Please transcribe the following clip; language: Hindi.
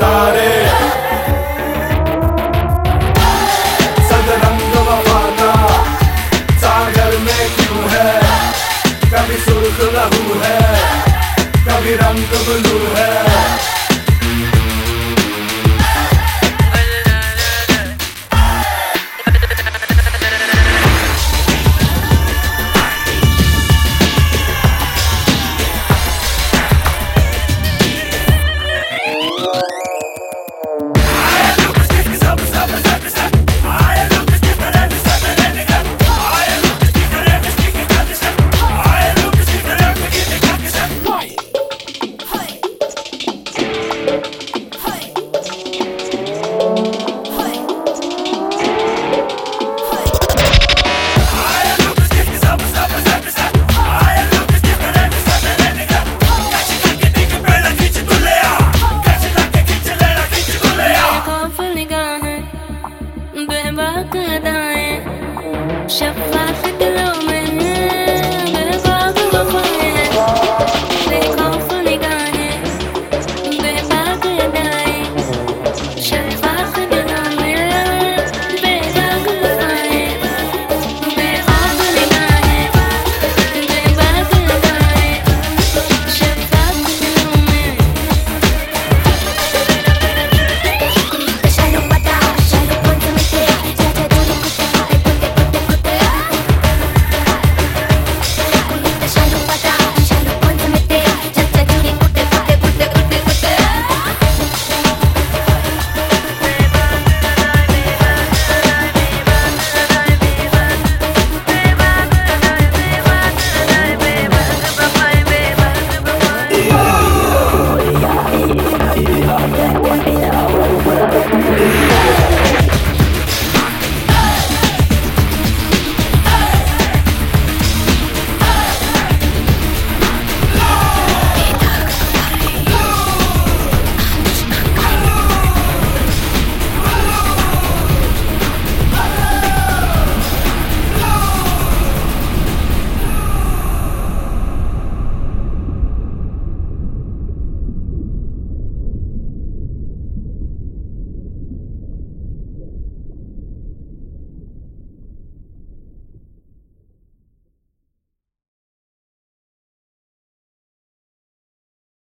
तारे सदरंग वफाता सागर में क्यों है? कभी सुर्ख लहू है, कभी रंग ब्लू है। I figure out